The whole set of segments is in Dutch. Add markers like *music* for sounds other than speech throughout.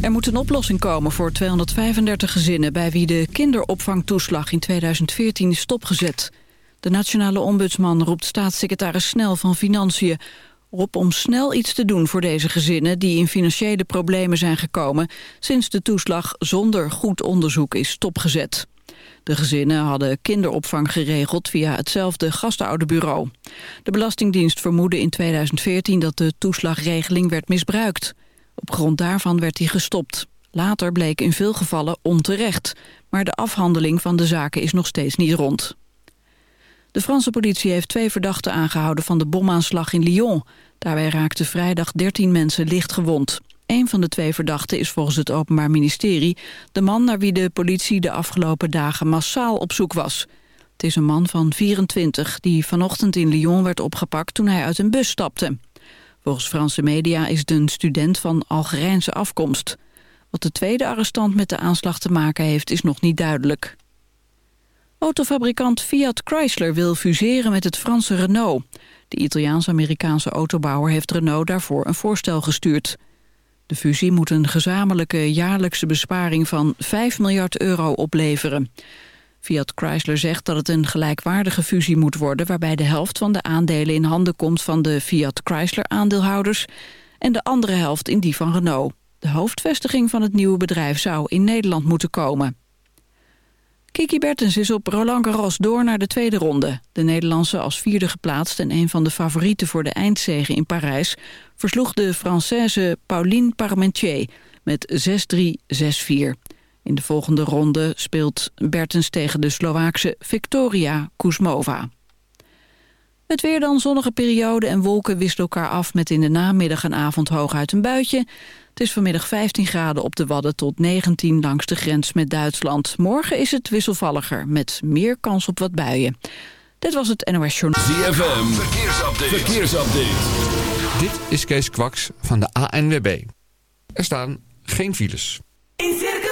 Er moet een oplossing komen voor 235 gezinnen... bij wie de kinderopvangtoeslag in 2014 is stopgezet. De nationale ombudsman roept staatssecretaris Snel van Financiën op om snel iets te doen voor deze gezinnen... die in financiële problemen zijn gekomen... sinds de toeslag zonder goed onderzoek is stopgezet. De gezinnen hadden kinderopvang geregeld via hetzelfde gastouderbureau. De Belastingdienst vermoedde in 2014 dat de toeslagregeling werd misbruikt. Op grond daarvan werd die gestopt. Later bleek in veel gevallen onterecht. Maar de afhandeling van de zaken is nog steeds niet rond. De Franse politie heeft twee verdachten aangehouden van de bomaanslag in Lyon. Daarbij raakten vrijdag 13 mensen licht gewond. Een van de twee verdachten is volgens het Openbaar Ministerie... de man naar wie de politie de afgelopen dagen massaal op zoek was. Het is een man van 24 die vanochtend in Lyon werd opgepakt toen hij uit een bus stapte. Volgens Franse media is het een student van Algerijnse afkomst. Wat de tweede arrestant met de aanslag te maken heeft is nog niet duidelijk. Autofabrikant Fiat Chrysler wil fuseren met het Franse Renault. De Italiaans-Amerikaanse autobouwer heeft Renault daarvoor een voorstel gestuurd. De fusie moet een gezamenlijke jaarlijkse besparing van 5 miljard euro opleveren. Fiat Chrysler zegt dat het een gelijkwaardige fusie moet worden... waarbij de helft van de aandelen in handen komt van de Fiat Chrysler-aandeelhouders... en de andere helft in die van Renault. De hoofdvestiging van het nieuwe bedrijf zou in Nederland moeten komen. Kiki Bertens is op Roland Garros door naar de tweede ronde. De Nederlandse als vierde geplaatst en een van de favorieten voor de eindzege in Parijs... versloeg de Française Pauline Parmentier met 6-3, 6-4. In de volgende ronde speelt Bertens tegen de Slovaakse Victoria Kuzmova. Het weer dan zonnige periode en wolken wisselen elkaar af... met in de namiddag en avond hooguit een buitje. Het is vanmiddag 15 graden op de Wadden tot 19 langs de grens met Duitsland. Morgen is het wisselvalliger met meer kans op wat buien. Dit was het NOS Journal. ZFM, verkeersupdate. verkeersupdate. Dit is Kees Kwaks van de ANWB. Er staan geen files. In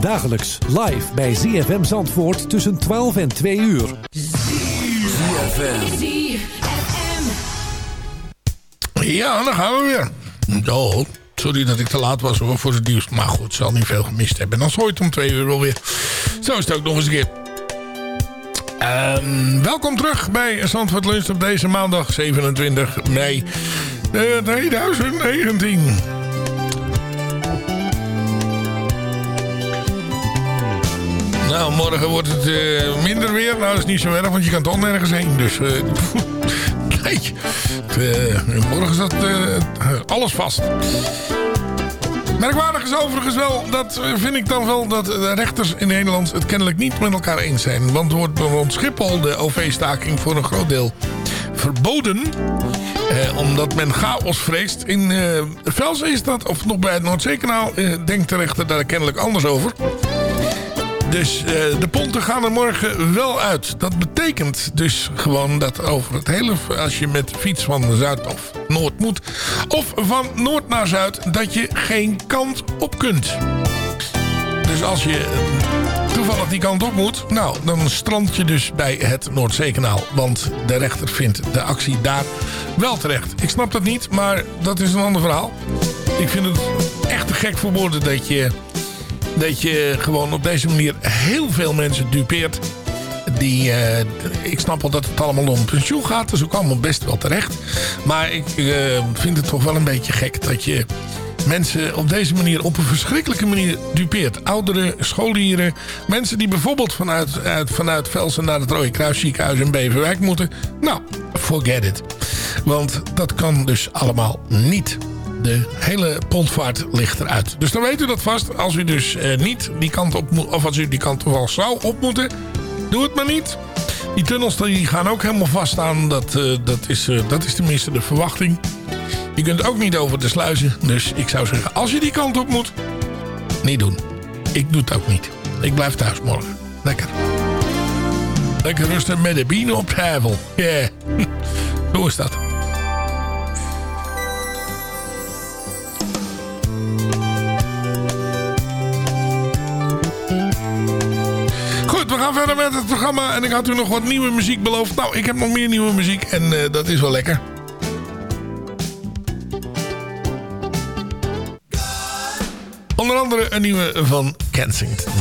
Dagelijks live bij ZFM Zandvoort tussen 12 en 2 uur. ZFM. Ja, dan gaan we weer. Oh, sorry dat ik te laat was hoor, voor het nieuws. Maar goed, zal niet veel gemist hebben. En dan is ooit om twee uur alweer. Zo is het ook nog eens een keer. Ehm, welkom terug bij Zandvoort Lunch op deze maandag 27 mei eh, 2019. Nou, morgen wordt het eh, minder weer. Nou, dat is niet zo erg, want je kan toch nergens heen. Dus, eh *laughs* nee. Eh, morgen eh, alles vast. Merkwaardig is overigens wel, dat vind ik dan wel, dat de rechters in Nederland het kennelijk niet met elkaar eens zijn. Want wordt rond Schiphol de OV-staking voor een groot deel verboden. Eh, omdat men chaos vreest. In eh Velsen is dat, of nog bij het Noordzeekanaal, eh, denkt de rechter daar kennelijk anders over. Dus eh, de ponten gaan er morgen wel uit. Dat betekent dus gewoon dat over het hele... als je met fiets van Zuid of Noord moet... of van Noord naar Zuid... dat je geen kant op kunt. Dus als je toevallig die kant op moet... nou, dan strand je dus bij het Noordzeekanaal. Want de rechter vindt de actie daar wel terecht. Ik snap dat niet, maar dat is een ander verhaal. Ik vind het echt te gek voor woorden dat je dat je gewoon op deze manier heel veel mensen dupeert. Die, eh, ik snap wel dat het allemaal om pensioen gaat. Is ook allemaal best wel terecht. Maar ik eh, vind het toch wel een beetje gek dat je mensen op deze manier, op een verschrikkelijke manier dupeert. Ouderen, scholieren, mensen die bijvoorbeeld vanuit, uit, vanuit Velsen naar het Rode Kruis ziekenhuis in Beverwijk moeten. Nou, forget it. Want dat kan dus allemaal niet. De hele pontvaart ligt eruit. Dus dan weet u dat vast. Als u dus eh, niet die kant op moet, of als u die kant wel zou op moeten, doe het maar niet. Die tunnels die gaan ook helemaal vaststaan. Dat, eh, dat, is, eh, dat is tenminste de verwachting. Je kunt ook niet over de sluizen. Dus ik zou zeggen, als je die kant op moet, niet doen. Ik doe het ook niet. Ik blijf thuis morgen. Lekker. Lekker rusten met de bienen op de. Ja, *laughs* zo is dat. En ik had u nog wat nieuwe muziek beloofd. Nou, ik heb nog meer nieuwe muziek. En uh, dat is wel lekker. Onder andere een nieuwe van Kensington.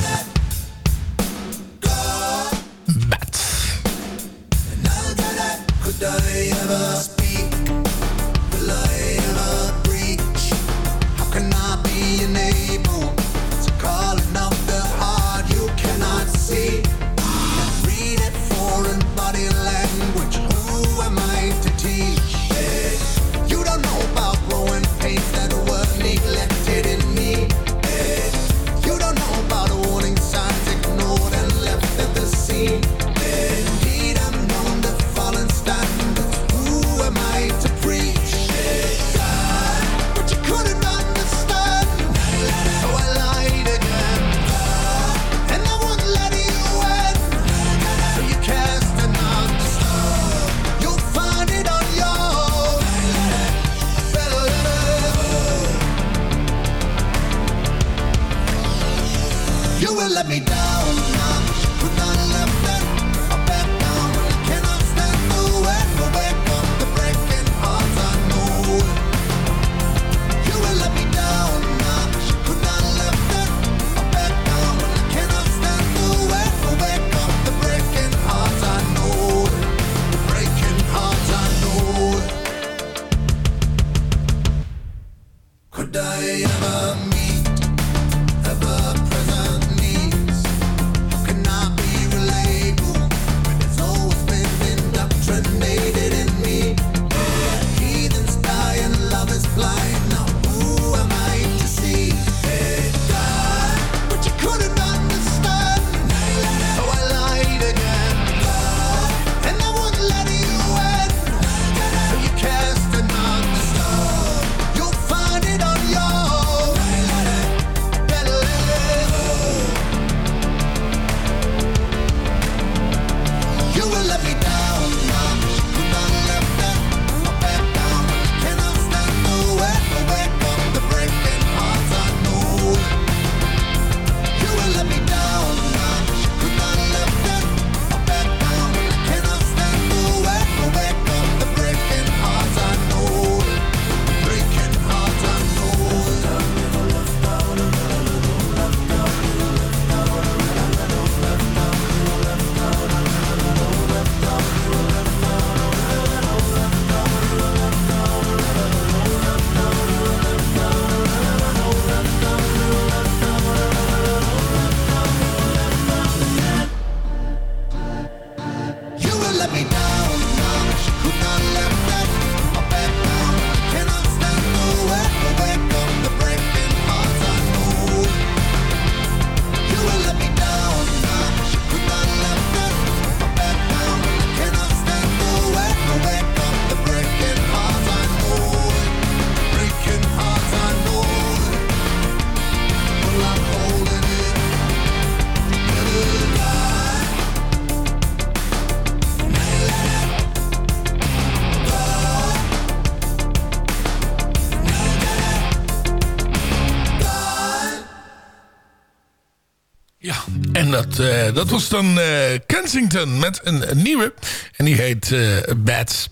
Dat, eh, dat was dan eh, Kensington met een, een nieuwe. En die heet eh Bats.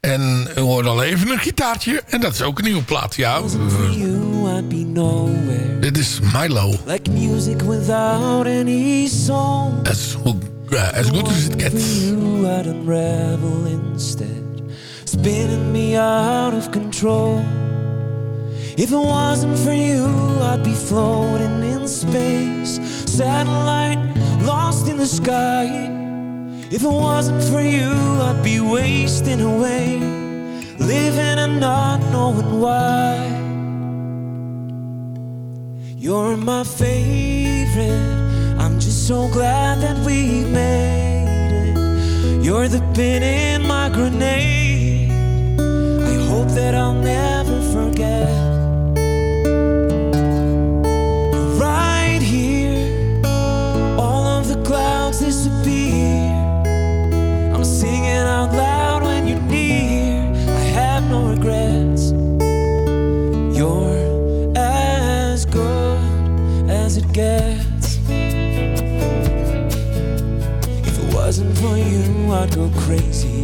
En we horen al even een gitaartje. En dat is ook een nieuwe plaat, ja. Dit is Milo. Like music without any song. As, uh, as good as it gets. You I'd unravel instead, spinning me out of control. If it wasn't for you, I'd be floating in space, satellite lost in the sky. If it wasn't for you, I'd be wasting away, living and not knowing why. You're my favorite. I'm just so glad that we made it. You're the pin in my grenade. I hope that I'll never for you, I'd go crazy.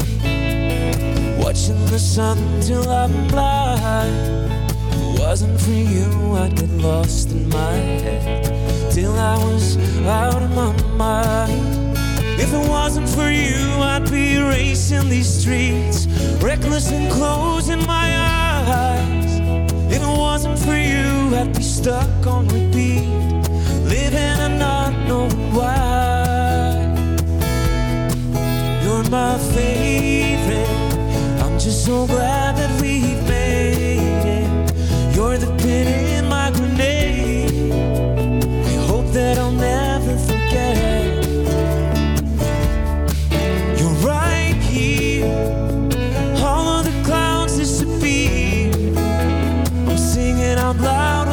Watching the sun till I'm blind. If it wasn't for you, I'd get lost in my head. Till I was out of my mind. If it wasn't for you, I'd be racing these streets, reckless and closing my eyes. If it wasn't for you, I'd be stuck on repeat, living and not knowing why. My favorite. I'm just so glad that we've made it. You're the pin in my grenade. I hope that I'll never forget. You're right here. All of the clouds disappear. I'm singing out loud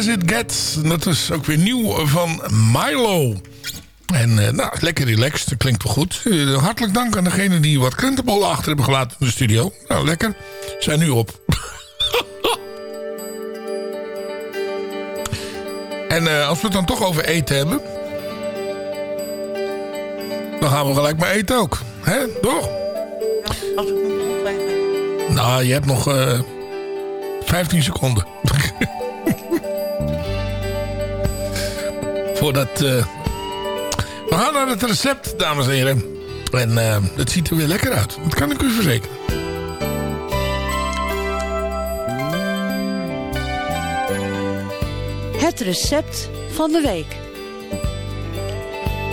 As As It Gets. Dat is ook weer nieuw van Milo. En eh, nou, lekker relaxed. Dat klinkt wel goed. Eh, hartelijk dank aan degene die wat krentenbollen achter hebben gelaten in de studio. Nou, lekker. Zijn nu op. *laughs* en eh, als we het dan toch over eten hebben... dan gaan we gelijk maar eten ook. Hè? Toch? Nou, je hebt nog eh 15 seconden. *laughs* Voordat... eh, We gaan naar het recept, dames en heren. En eh, het ziet er weer lekker uit. Dat kan ik u verzekeren. Het recept van de week.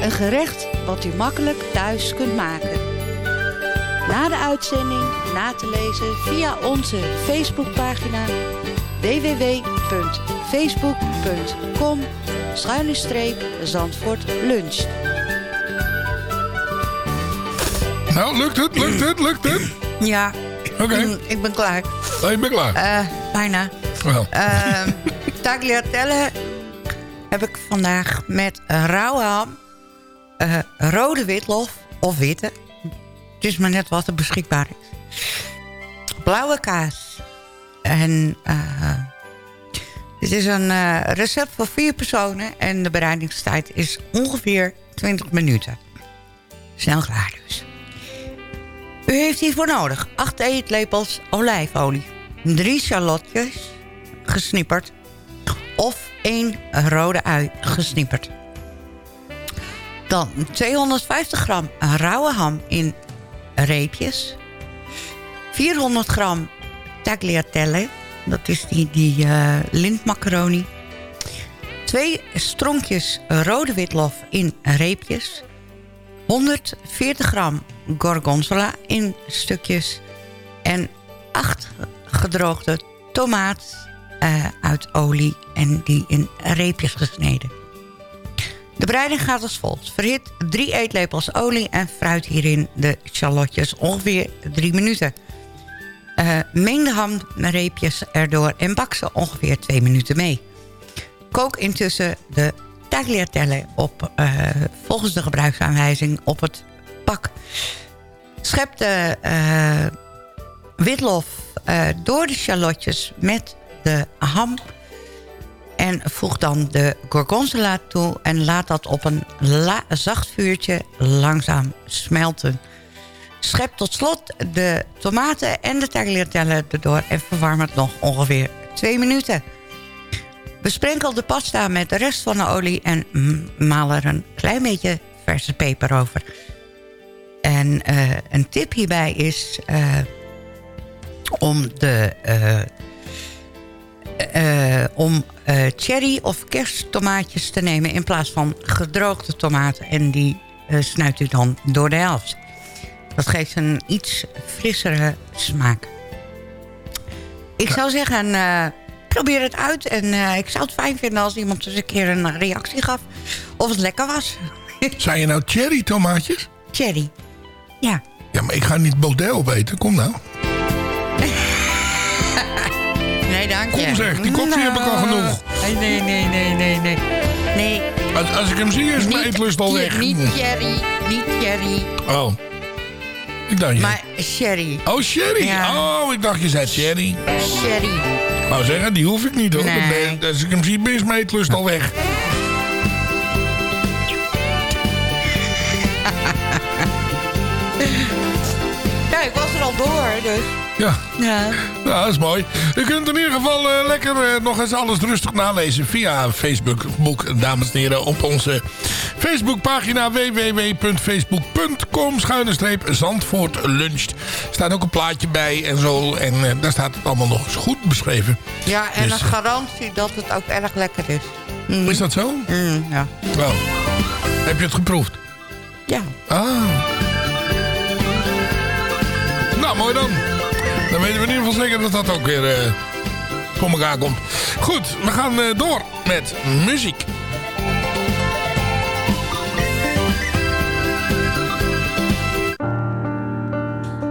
Een gerecht wat u makkelijk thuis kunt maken. Na de uitzending na te lezen via onze Facebookpagina www.facebook.com Zandvoort Lunch. Nou, lukt het, lukt het, lukt het? Ja, Oké. mm, ik ben klaar. Oh, je bent klaar? Eh, bijna. Wel. Ehm *laughs* tagliatelle heb ik vandaag met rauwe ham, eh, rode witlof of witte. Het is maar net wat er beschikbaar is. Blauwe kaas en eh, Het is een eh, recept voor vier personen en de bereidingstijd is ongeveer 20 minuten. Snel klaar dus. U heeft hiervoor nodig 8 eetlepels olijfolie, 3 shallotjes gesnipperd of 1 rode ui gesnipperd. Dan 250 gram rauwe ham in reepjes. 400 gram tagliatelle, dat is die, die uh, lintmacaroni. Twee stronkjes rode witlof in reepjes. 140 gram gorgonzola in stukjes. En 8 gedroogde tomaat uh, uit olie en die in reepjes gesneden. De bereiding gaat als volgt. Verhit 3 eetlepels olie en fruit hierin de shallotjes ongeveer 3 minuten. Uh, meng de hamreepjes erdoor en bak ze ongeveer 2 minuten mee. Kook intussen de tagliatelle op, uh, volgens de gebruiksaanwijzing op het pak. Schep de uh, witlof door de shallotjes met de ham en voeg dan de gorgonzola toe en laat dat op een zacht vuurtje langzaam smelten. Schep tot slot de tomaten en de tagliatelle erdoor en verwarm het nog ongeveer 2 minuten. Besprenkel de pasta met de rest van de olie en maal er een klein beetje verse peper over. En uh, een tip hierbij is uh, om de... Uh, om cherry of kersttomaatjes te nemen... in plaats van gedroogde tomaten. En die snuit u dan door de helft. Dat geeft een iets frissere smaak. Ik zou zeggen, probeer het uit. En ik zou het fijn vinden als iemand eens een keer een reactie gaf. Of het lekker was. *laughs* Zijn je nou cherry tomaatjes? Cherry, ja. Ja, maar ik ga niet Bodel weten. Kom nou. Nee, dank je. Kom zeg, die koffie heb ik al genoeg. Nee, nee, nee, nee, nee. Nee. Als, als ik hem zie is mijn eetlust al weg. Niet Jerry, niet Jerry. Oh. Ik dacht je. Maar Sherry. Oh, Sherry. Ja. Oh, ik dacht je zei Sherry. Sherry. Nou zeggen, die hoef ik niet hoor. Nee. Als ik hem zie is mijn eetlust al weg. *laughs* ja, ik was er al door, dus... Ja. ja. Nou, dat is mooi. U kunt in ieder geval uh, lekker uh, nog eens alles rustig nalezen via Facebook, dames en heren, op onze Facebookpagina www.facebook.com schuine streep Zandvoort luncht. Er staat ook een plaatje bij en zo. En uh, daar staat het allemaal nog eens goed beschreven. Ja, en dus, een garantie dat het ook erg lekker is. Mm. Is dat zo? Mm, ja. Wel. Heb je het geproefd? Ja. Ah. Nou, mooi dan. Dan weten we in ieder geval zeker dat dat ook weer uh, voor elkaar komt. Goed, we gaan uh, door met muziek.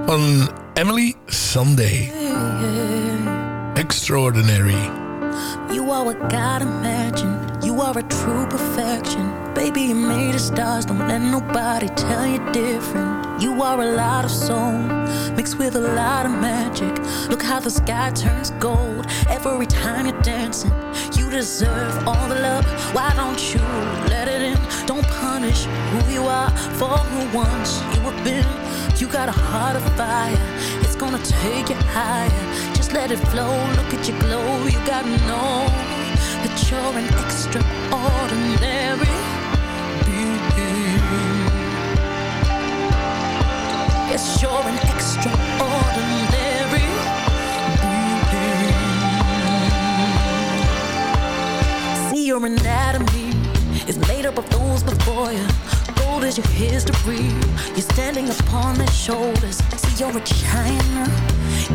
Van Emily Sunday. Extraordinary. You are what God imagined. You are a true perfection. Baby, you made of stars. Don't let nobody tell you different. You are a lot of soul mixed with a lot of magic. Look how the sky turns gold every time you're dancing. You deserve all the love. Why don't you let it in? Don't punish who you are for who once you have been. You got a heart of fire. It's gonna take you higher. Just let it flow. Look at you glow. You gotta know that you're an extraordinary Yes, you're an extraordinary being. See, your anatomy is made up of those before you. Gold is your history. You're standing upon their shoulders. See, you're a China.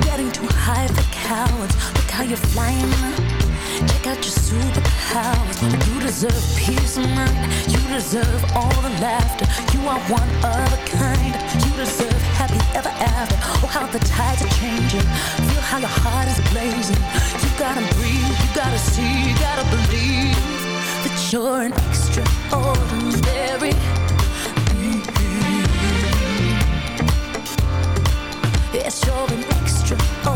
Getting too high for cowards. Look how you're flying. Check out your superpowers. You deserve peace of mind. You deserve all the laughter. You are one of a kind. You deserve ever after. Oh, how the tides are changing. Feel how your heart is blazing. You gotta breathe. You gotta see. You gotta believe that you're an extraordinary. Yes, you're an extraordinary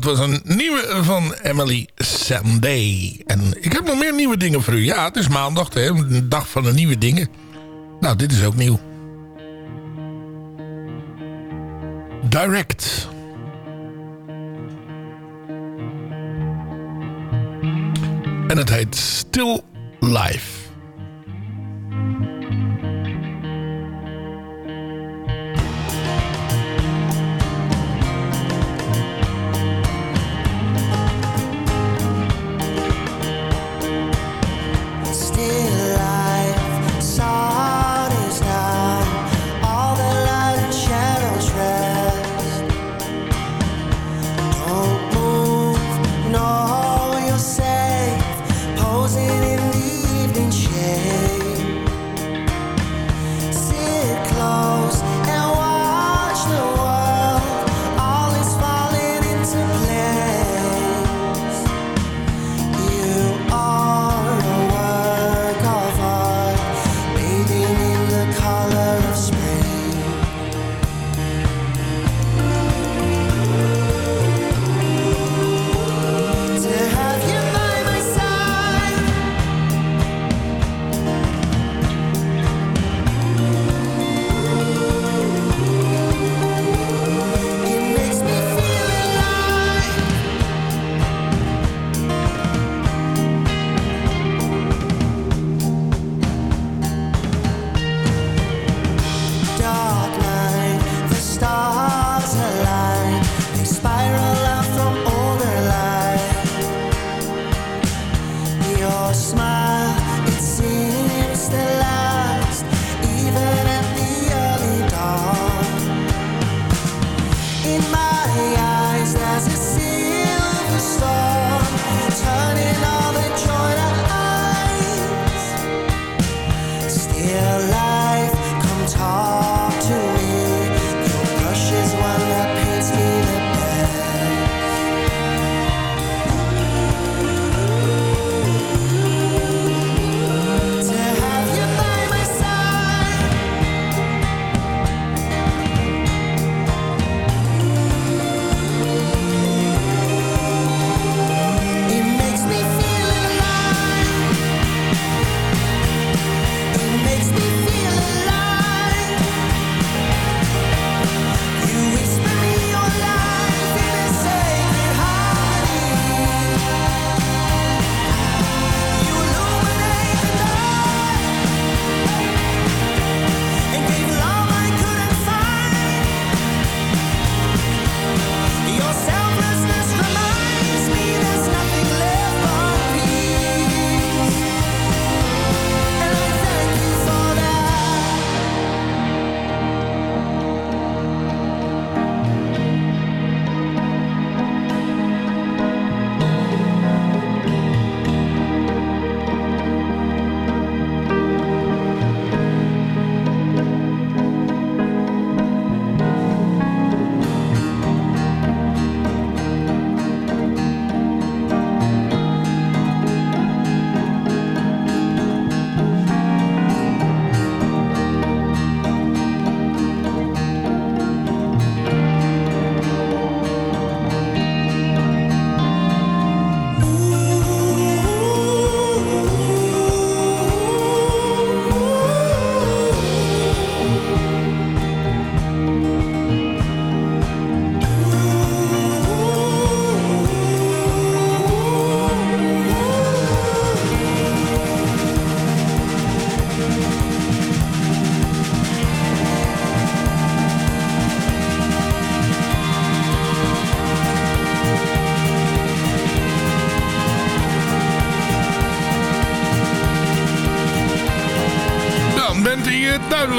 dat was een nieuwe van Emily Sunday. En ik heb nog meer nieuwe dingen voor u. Ja, het is maandag, hè, een dag van de nieuwe dingen. Nou, dit is ook nieuw. Direct. En het heet Still Life.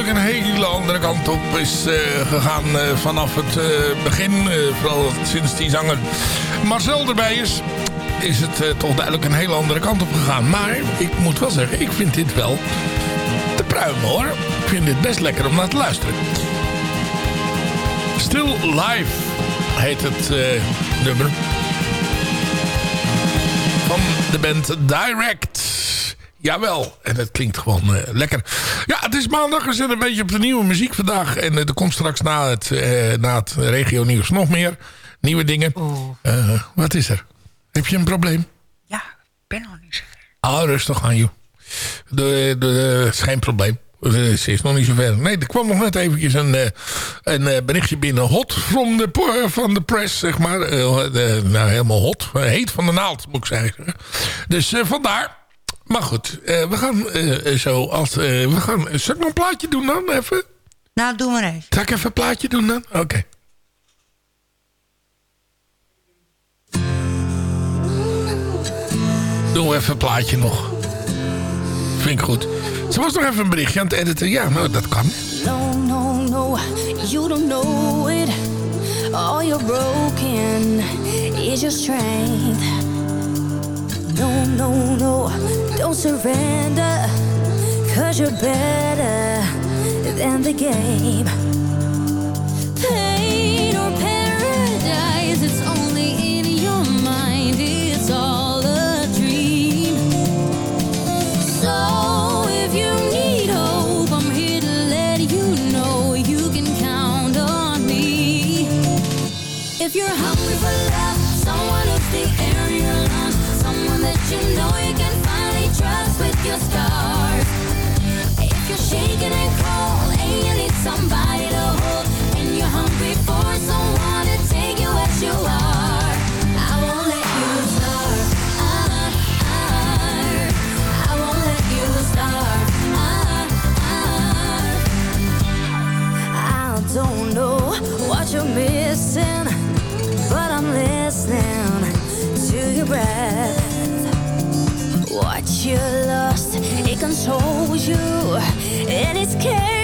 Een hele andere kant op is eh, gegaan eh, vanaf het eh, begin. vooral sinds die zanger Marcel erbij is, is het toch duidelijk een hele andere kant op gegaan. Maar ik moet wel zeggen, ik vind dit wel te pruimen hoor. Ik vind dit best lekker om naar te luisteren. Still Live heet het nummer. Van de band Direct. Jawel, en het klinkt gewoon eh, lekker. Ja, het is maandag. We zitten een beetje op de nieuwe muziek vandaag. En eh, er komt straks na het, eh, na het regio nieuws nog meer nieuwe dingen. Eh, wat is er? Heb je een probleem? Ja, ik ben nog niet zo Ah, rustig aan, joh. De, de, de, is geen probleem. Ze is nog niet zo ver. Nee, er kwam nog net eventjes een, een berichtje binnen. Hot from the, van de press, zeg maar. Nou, helemaal hot. Heet van de naald, moet ik zeggen. Dus vandaar. Maar goed, eh, we gaan eh, zo als... eh, we gaan, zal ik nog een plaatje doen dan, even? Nou, doe maar even. Zal ik even een plaatje doen dan? Oké. Doen we even een plaatje nog. Vind ik goed. Ze was nog even een berichtje aan het editen. Ja, nou, dat kan. No, no, no, you don't know it. All you're broken is your strength. No, no, no, don't surrender. Cause you're better than the game. Pain or paradise, it's you know you can finally trust with your. If you're shaking and cold and you need somebody to hold, and you're hungry for someone to take you as you are, I won't let you starve. I won't let you starve. I don't know what you're missing, but I'm listening to your breath. What you lost, it controls you, and it scares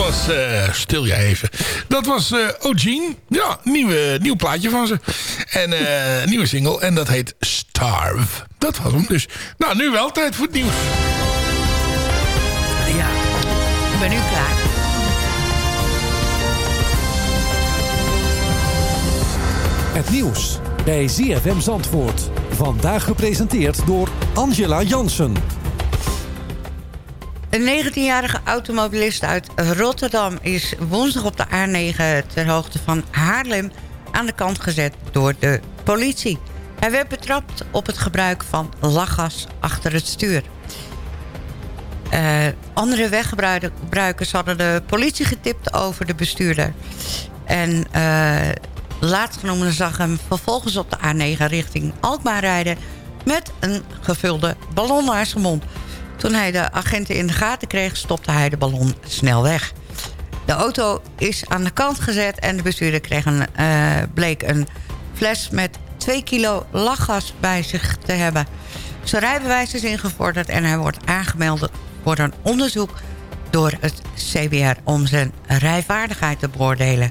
was... eh, stil jij even. Dat was eh O'Gene. Ja, nieuwe, nieuw plaatje van ze. En eh *laughs* nieuwe single. En dat heet Starve. Dat was hem dus. Nou, nu wel tijd voor het nieuws. Ja, ik ben nu klaar. Het nieuws bij ZFM Zandvoort. Vandaag gepresenteerd door Angela Jansen. Een 19-jarige automobilist uit Rotterdam is woensdag op de A9 ter hoogte van Haarlem aan de kant gezet door de politie. Hij werd betrapt op het gebruik van lachgas achter het stuur. Eh, andere weggebruikers hadden de politie getipt over de bestuurder. En uh, laatstgenoemde zag hem vervolgens op de A9 richting Alkmaar rijden... met een gevulde ballon naar zijn mond. Toen hij de agenten in de gaten kreeg, stopte hij de ballon snel weg. De auto is aan de kant gezet en de bestuurder kreeg een, eh, bleek een fles met 2 kilo lachgas bij zich te hebben. Zijn rijbewijs is ingevorderd en hij wordt aangemeld voor een onderzoek door het CBR om zijn rijvaardigheid te beoordelen.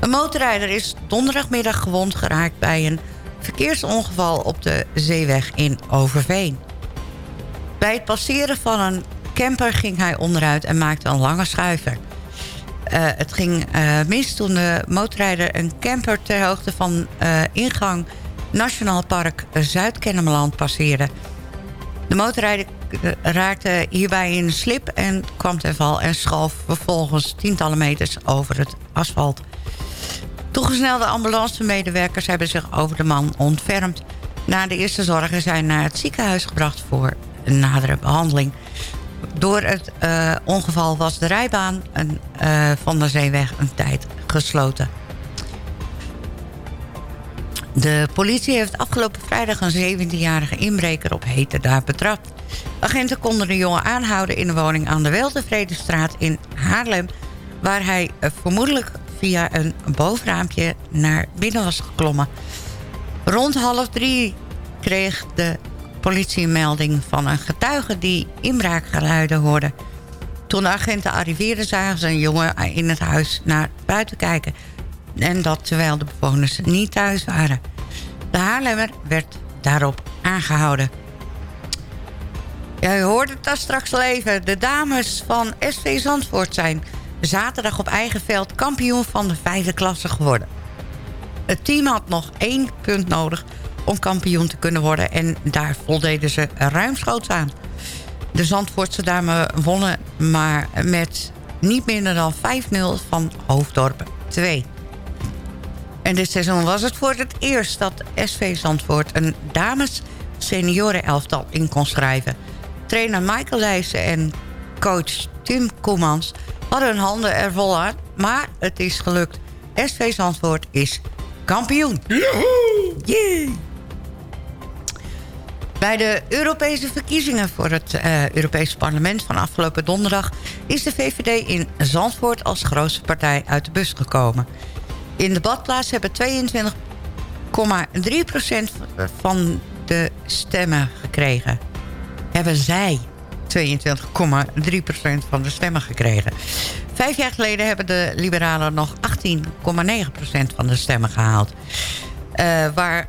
Een motorrijder is donderdagmiddag gewond geraakt bij een verkeersongeval op de zeeweg in Overveen. Bij het passeren van een camper ging hij onderuit en maakte een lange schuiver. Uh, het ging uh, mis toen de motorrijder een camper ter hoogte van uh, ingang Nationaal Park Zuid-Kennemerland passeerde. De motorrijder raakte hierbij in een slip en kwam ten val en schoof vervolgens tientallen meters over het asfalt. Toegesnelde ambulancemedewerkers hebben zich over de man ontfermd. Na de eerste zorgen zijn naar het ziekenhuis gebracht voor nadere behandeling. Door het uh, ongeval was de rijbaan een, uh, van de zeeweg een tijd gesloten. De politie heeft afgelopen vrijdag een 17-jarige inbreker op hete betrapt. Agenten konden de jongen aanhouden in de woning aan de Weltevredenstraat in Haarlem... waar hij uh, vermoedelijk via een bovenraampje naar binnen was geklommen. Rond half drie kreeg de politie een melding van een getuige die inbraakgeluiden hoorde. Toen de agenten arriveerden zagen ze een jongen in het huis naar buiten kijken. En dat terwijl de bewoners niet thuis waren. De Haarlemmer werd daarop aangehouden. U hoort het daar straks al even. De dames van SV Zandvoort zijn zaterdag op eigen veld kampioen van de vijfde klasse geworden. Het team had nog één punt nodig om kampioen te kunnen worden. En daar voldeden ze ruimschoots aan. De Zandvoortse dames wonnen maar met niet minder dan 5-0 van Hoofddorp 2. En dit seizoen was het voor het eerst dat SV Zandvoort... een dames senioren elftal in kon schrijven. Trainer Michael Leijsen en coach Tim Koemans hadden hun handen er vol aan. Maar het is gelukt. SV Zandvoort is kampioen. Joehoe! Yeah. Bij de Europese verkiezingen voor het uh, Europese parlement van afgelopen donderdag... is de VVD in Zandvoort als grootste partij uit de bus gekomen. In de badplaats hebben 22,3% van de stemmen gekregen. Hebben zij 22,3% van de stemmen gekregen. Vijf jaar geleden hebben de liberalen nog 18,9% van de stemmen gehaald. Uh, waar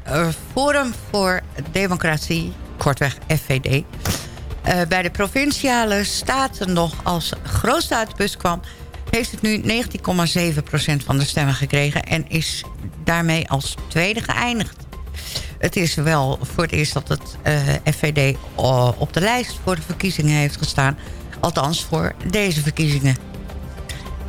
Forum voor Democratie, kortweg FVD... Uh, bij de provinciale staten nog als grootste uit de bus kwam... heeft het nu 19,7% van de stemmen gekregen... en is daarmee als tweede geëindigd. Het is wel voor het eerst dat het uh, FVD op de lijst voor de verkiezingen heeft gestaan. Althans voor deze verkiezingen.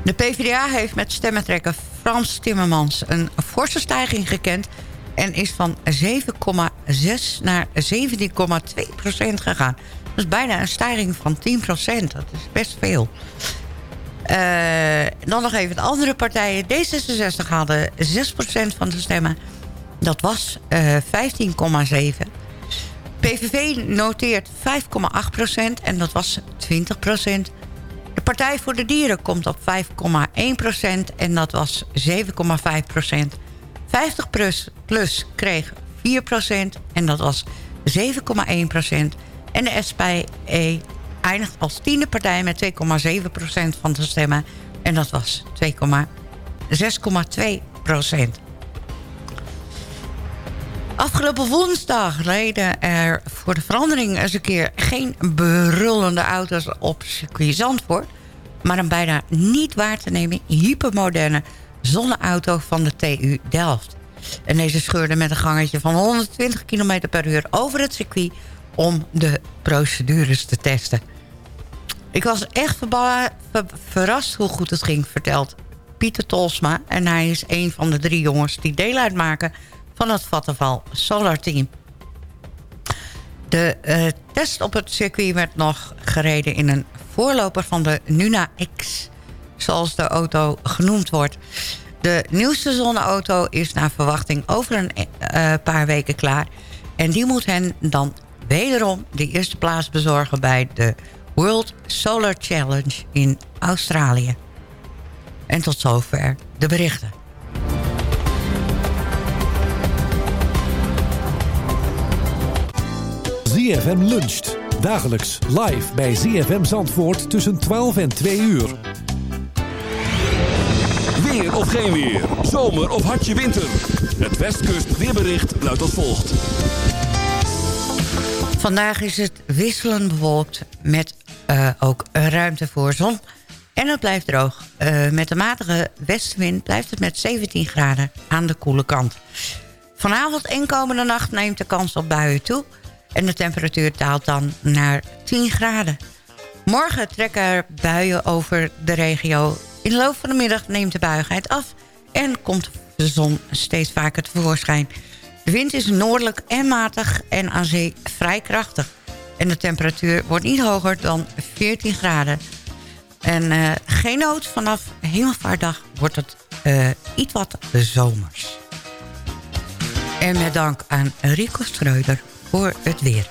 De PvdA heeft met stemmentrekker Frans Timmermans een forse stijging gekend... en is van 7,6 naar 17,2 procent gegaan. Dat is bijna een stijging van 10 procent. Dat is best veel. Uh, dan nog even de andere partijen. D66 haalde 6 procent van de stemmen. Dat was uh, 15,7. PVV noteert 5,8 procent en dat was 20 procent. De Partij voor de Dieren komt op 5,1 procent en dat was 7,5 procent. 50 plus, plus kreeg 4 procent en dat was 7,1 procent. En de SP e eindigt als tiende partij met 2,7 procent van de stemmen. En dat was 6,2 procent. Afgelopen woensdag reden er voor de verandering eens een keer... geen berullende auto's op circuit Zandvoort... maar een bijna niet waar te nemen hypermoderne zonneauto van de TU Delft. En deze scheurde met een gangetje van 120 km per uur over het circuit... om de procedures te testen. Ik was echt ver verrast hoe goed het ging, vertelt Pieter Tolsma. En hij is een van de drie jongens die deel uitmaken van het Vattenval Solar Team. De uh, test op het circuit werd nog gereden in een voorloper van de Nuna X, zoals de auto genoemd wordt. De nieuwste zonneauto is naar verwachting over een uh, paar weken klaar. En die moet hen dan wederom de eerste plaats bezorgen bij de World Solar Challenge in Australië. En tot zover de berichten. ZFM luncht. Dagelijks live bij ZFM Zandvoort tussen 12 en 2 uur. Of geen weer. Zomer of hartje winter. Het Westkust weerbericht luidt als volgt. Vandaag is het wisselend bewolkt met uh, ook ruimte voor zon. En het blijft droog. Uh, met de matige westenwind blijft het met 17 graden aan de koele kant. Vanavond en komende nacht neemt de kans op buien toe... en de temperatuur daalt dan naar 10 graden. Morgen trekken er buien over de regio. In de loop van de middag neemt de buigheid af... en komt de zon steeds vaker tevoorschijn. De wind is noordelijk en matig en aan zee vrij krachtig. En de temperatuur wordt niet hoger dan 14 graden. En uh, geen nood, vanaf hemelvaartdag wordt het uh, iets wat zomers. En met dank aan Rico Schreuder voor het weer.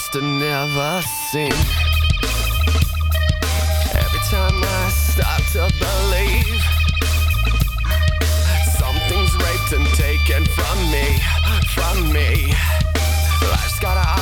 Lost and never seen. Every time I start to believe something's raped and taken from me, from me. Life's gotta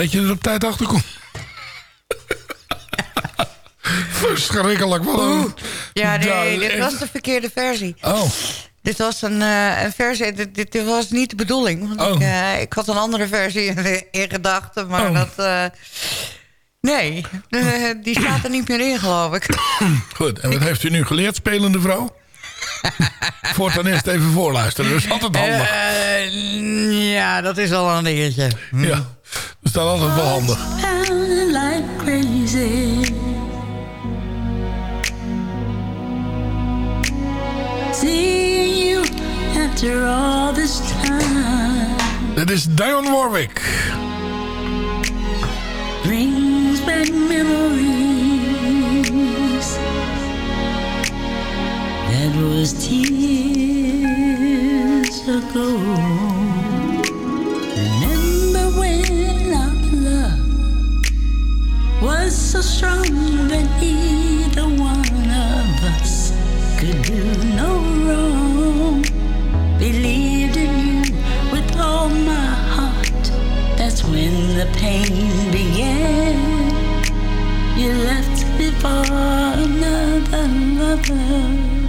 dat je er op tijd achter komt. Verschrikkelijk. Wat een... Ja, nee, dit was de verkeerde versie. Oh, Dit was een, eh, een versie, dit, dit, dit was niet de bedoeling. Want Oh. ik, eh, ik had een andere versie in, in gedachten, maar Oh. dat... eh, nee, die staat er niet meer in, geloof ik. *clears throat* goed. En wat heeft u nu geleerd, spelende vrouw? *laughs* Voortaan eerst even voorluisteren. Dat is altijd handig. Ja, dat is al een dingetje. Ja, dat is altijd wel handig. Pounding like crazy. Seeing you after all this time Dit is Dionne Warwick. brings back memories. That was tears ago. Was so strong that either one of us could do no wrong. Believed in you with all my heart. That's when the pain began. You left me for another lover.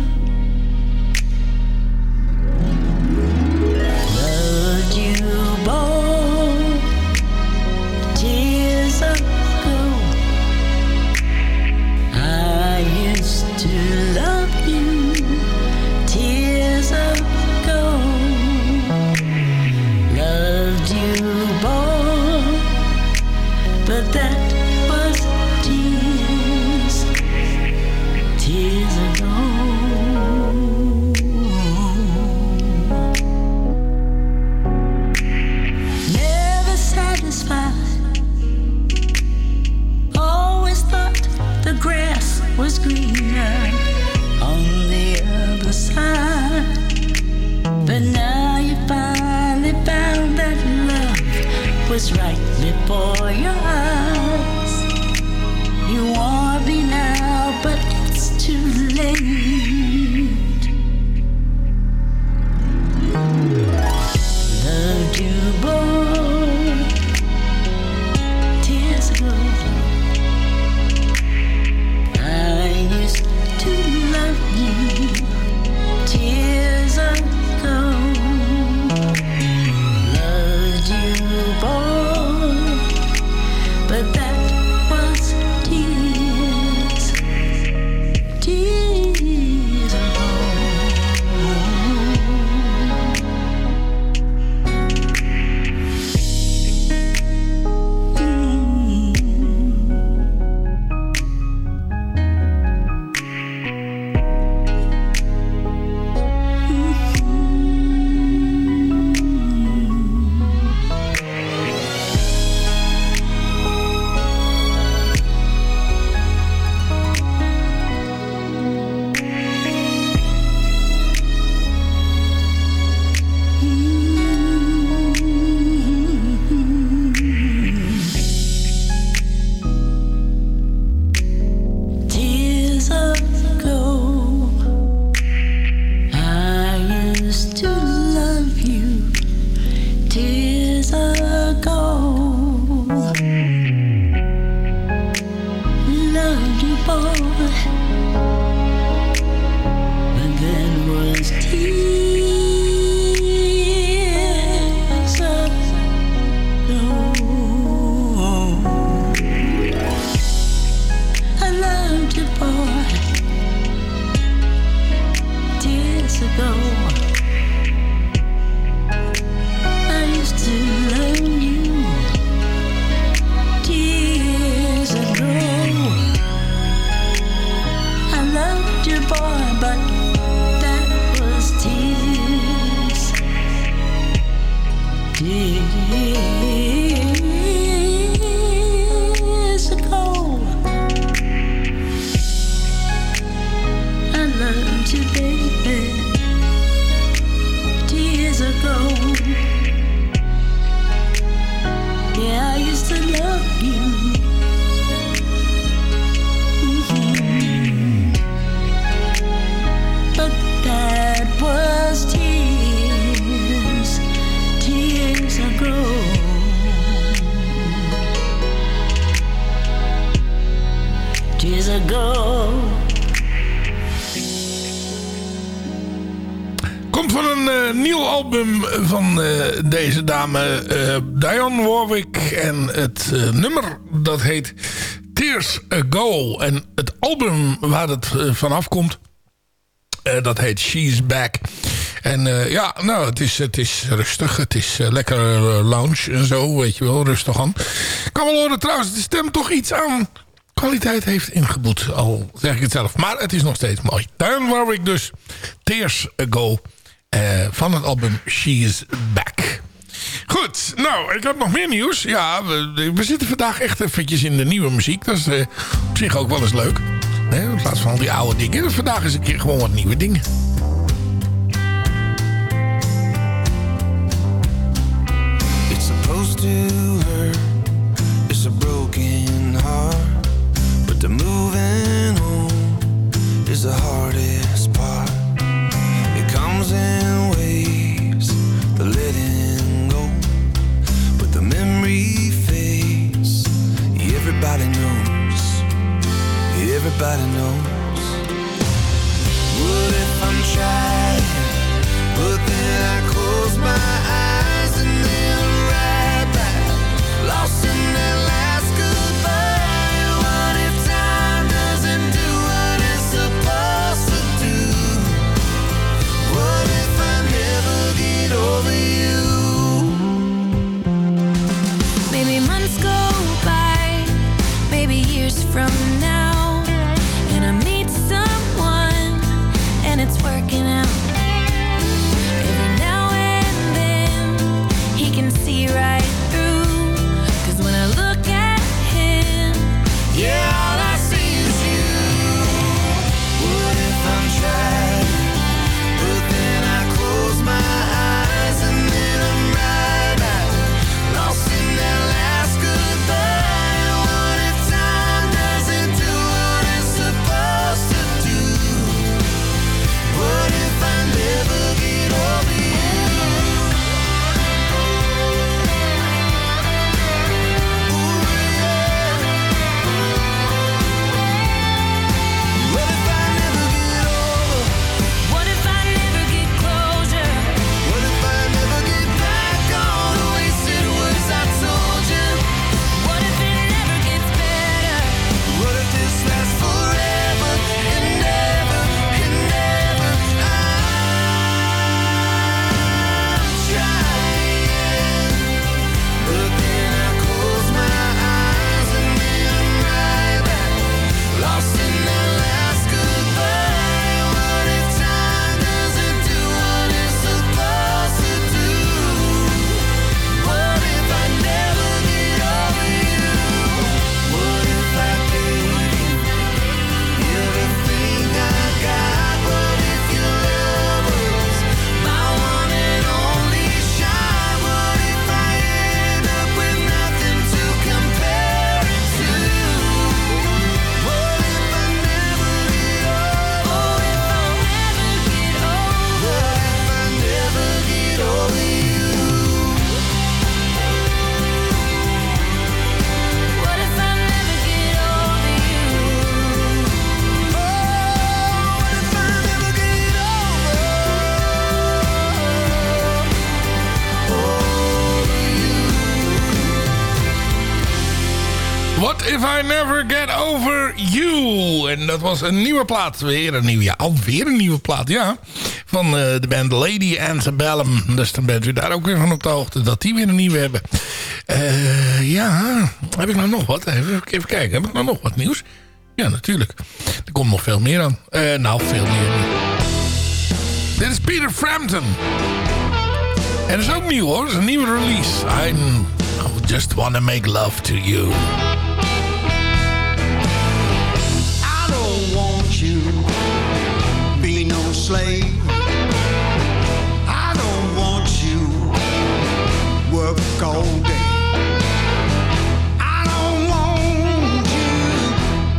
Waar het eh, vanaf komt, eh, dat heet She's Back. En eh, ja, nou, het is, het is rustig. Het is lekker lounge en zo, weet je wel, rustig aan. Ik kan wel horen trouwens, dat de stem toch iets aan kwaliteit heeft ingeboet. Al zeg ik het zelf. Maar het is nog steeds mooi. Dionne Warwick dus. Tears Ago. van het album She's Back. Goed, nou, ik heb nog meer nieuws. Ja, we, we zitten vandaag echt eventjes in de nieuwe muziek. Dat is op zich ook wel eens leuk. Hè, in plaats van al die oude dingen. Vandaag is een keer gewoon wat nieuwe dingen. It's supposed to hurt. It's a broken heart. But the moving on is the hardest Everybody knows. What if I'm trying? But then I close my eyes dat was een nieuwe plaat. Weer een nieuwe, ja, alweer een nieuwe plaat, ja. Van uh, de band Lady Antebellum. Dus dan bent u daar ook weer van op de hoogte dat die weer een nieuwe hebben. Uh, ja, heb ik nou nog wat? Even, kijken, heb ik nou nog wat nieuws? Ja, natuurlijk. Er komt nog veel meer aan. Uh, nou, veel meer. Dit is Peter Frampton. En dat is ook nieuw hoor. Dat is een nieuwe release. I just wanna make love to you. Slave. I don't want you work all day. I don't want you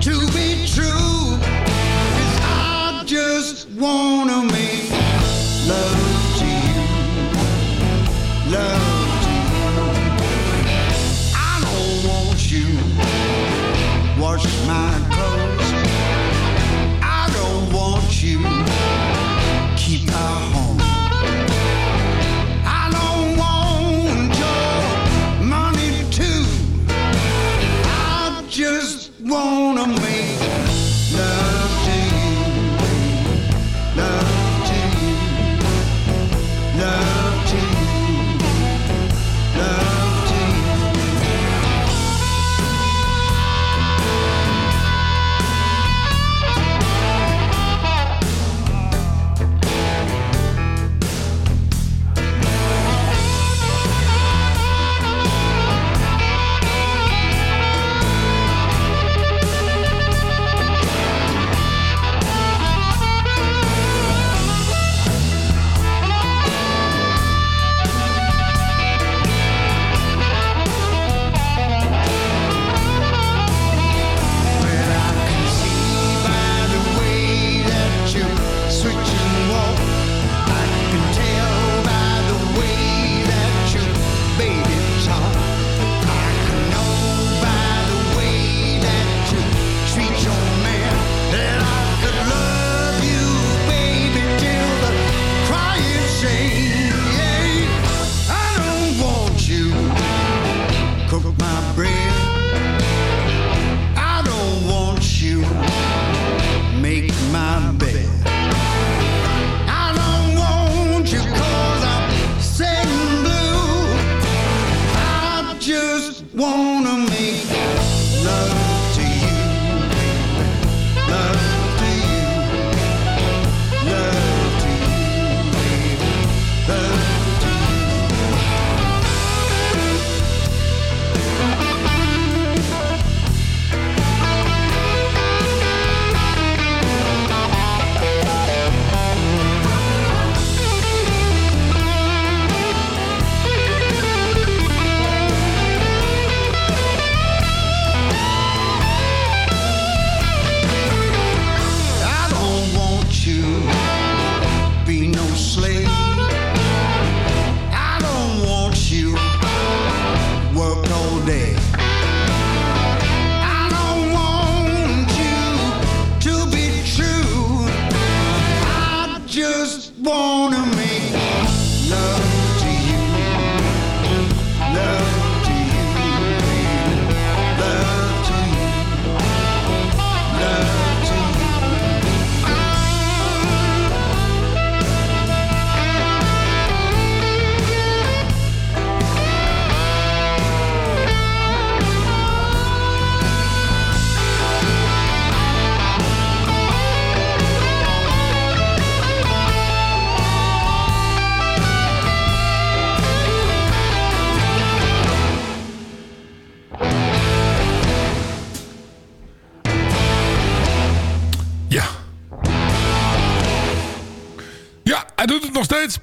to be true. 'Cause I just wanna make love to you. Love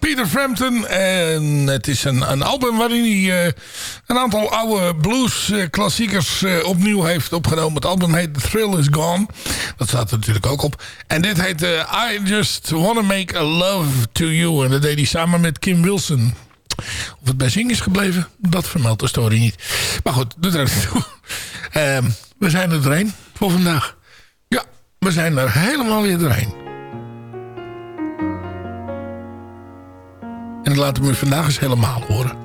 Peter Frampton. En het is een, een album waarin hij eh, een aantal oude blues eh, klassiekers eh, opnieuw heeft opgenomen. Het album heet The Thrill Is Gone. Dat staat er natuurlijk ook op. En dit heet I Just Wanna Make a Love to You. En dat deed hij samen met Kim Wilson. Of het bij zing is gebleven, dat vermeldt de story niet. Maar goed, doet er toe. Ehm, we zijn er doorheen voor vandaag. Ja, we zijn er helemaal weer doorheen. En laat hem u vandaag eens helemaal horen.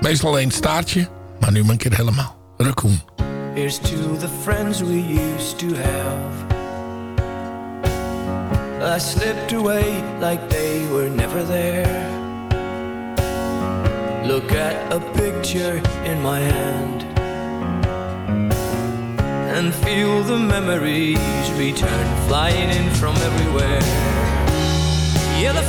Meestal alleen staartje, maar nu maar een keer helemaal. Raccoon. Here's to the friends we used to have. I slipped away like they were never there. Look at a picture in my hand and feel the memories return flying in from everywhere. Yeah, the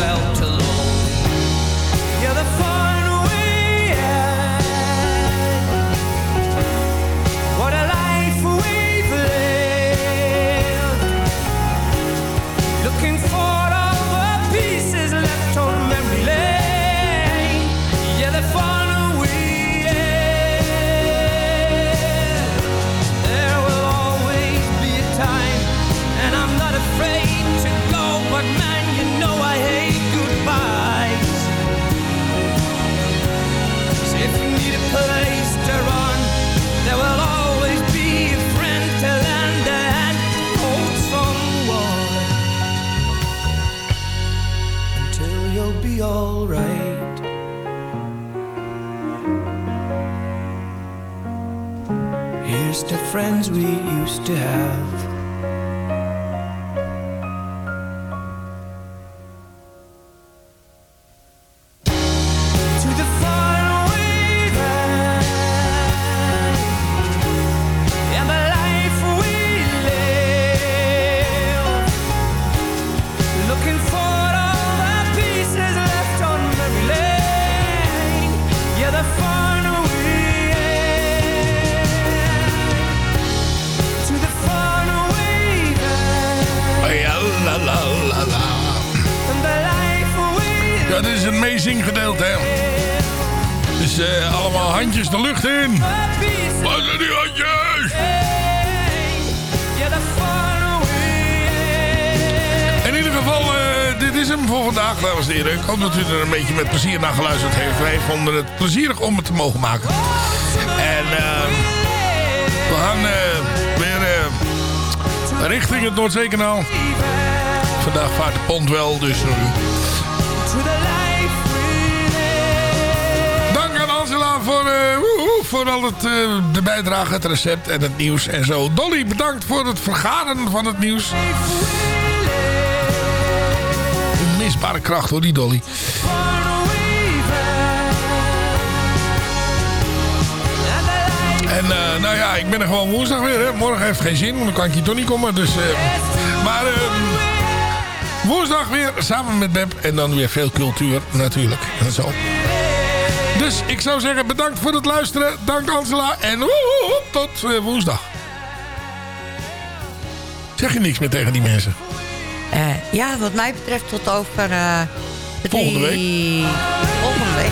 friends we used to have. Dus eh, allemaal handjes de lucht in. Waar zijn die handjes? In ieder geval, eh, dit is hem voor vandaag, dames en heren. Ik hoop dat u er een beetje met plezier naar geluisterd heeft. Wij vonden het plezierig om het te mogen maken. En eh, we gaan weer richting het Noordzeekanaal. Vandaag vaart de pont wel, dus... voor, eh, voor al het, eh, de bijdrage, het recept en het nieuws en zo. Dolly, bedankt voor het vergaren van het nieuws. Misbare kracht hoor, die Dolly. En eh, nou ja, ik ben er gewoon woensdag weer. Hè. Morgen heeft geen zin, want dan kan ik hier toch niet komen. Dus, maar woensdag weer samen met Beb. En dan weer veel cultuur natuurlijk. En zo. Dus ik zou zeggen bedankt voor het luisteren. Dank Angela. En woehoe, tot eh, woensdag. Zeg je niks meer tegen die mensen? Eh, ja, wat mij betreft tot over... eh, drie- Volgende week. Volgende week.